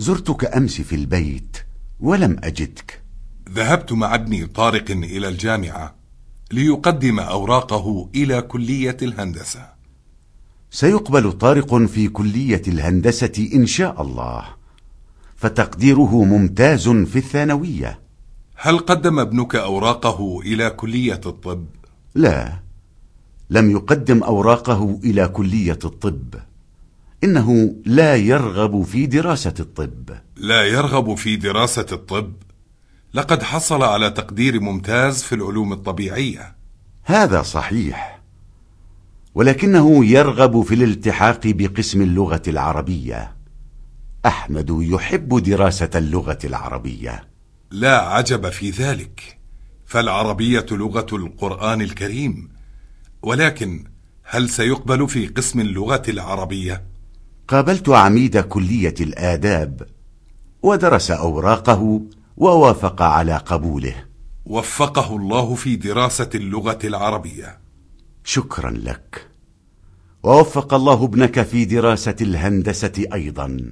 زرتك أمس في البيت ولم أجدك. ذهبت مع ابني طارق إلى الجامعة ليقدم أوراقه إلى كلية الهندسة. سيقبل طارق في كلية الهندسة إن شاء الله فتقديره ممتاز في الثانوية. هل قدم ابنك أوراقه إلى كلية الطب؟ لا لم يقدم أوراقه إلى كلية الطب. إنه لا يرغب في دراسة الطب. لا يرغب في دراسة الطب؟ لقد حصل على تقدير ممتاز في العلوم الطبيعية. هذا صحيح ولكنه يرغب في الالتحاق بقسم اللغة العربية. أحمد يحب دراسة اللغة العربية. لا عجب في ذلك فالعربية لغة القرآن الكريم. ولكن هل سيقبل في قسم اللغة العربية؟ قابلت عميد كلية الآداب ودرس أوراقه ووافق على قبوله. وفقه الله في دراسة اللغة العربية. شكرا لك. ووفق الله ابنك في دراسة الهندسة أيضا.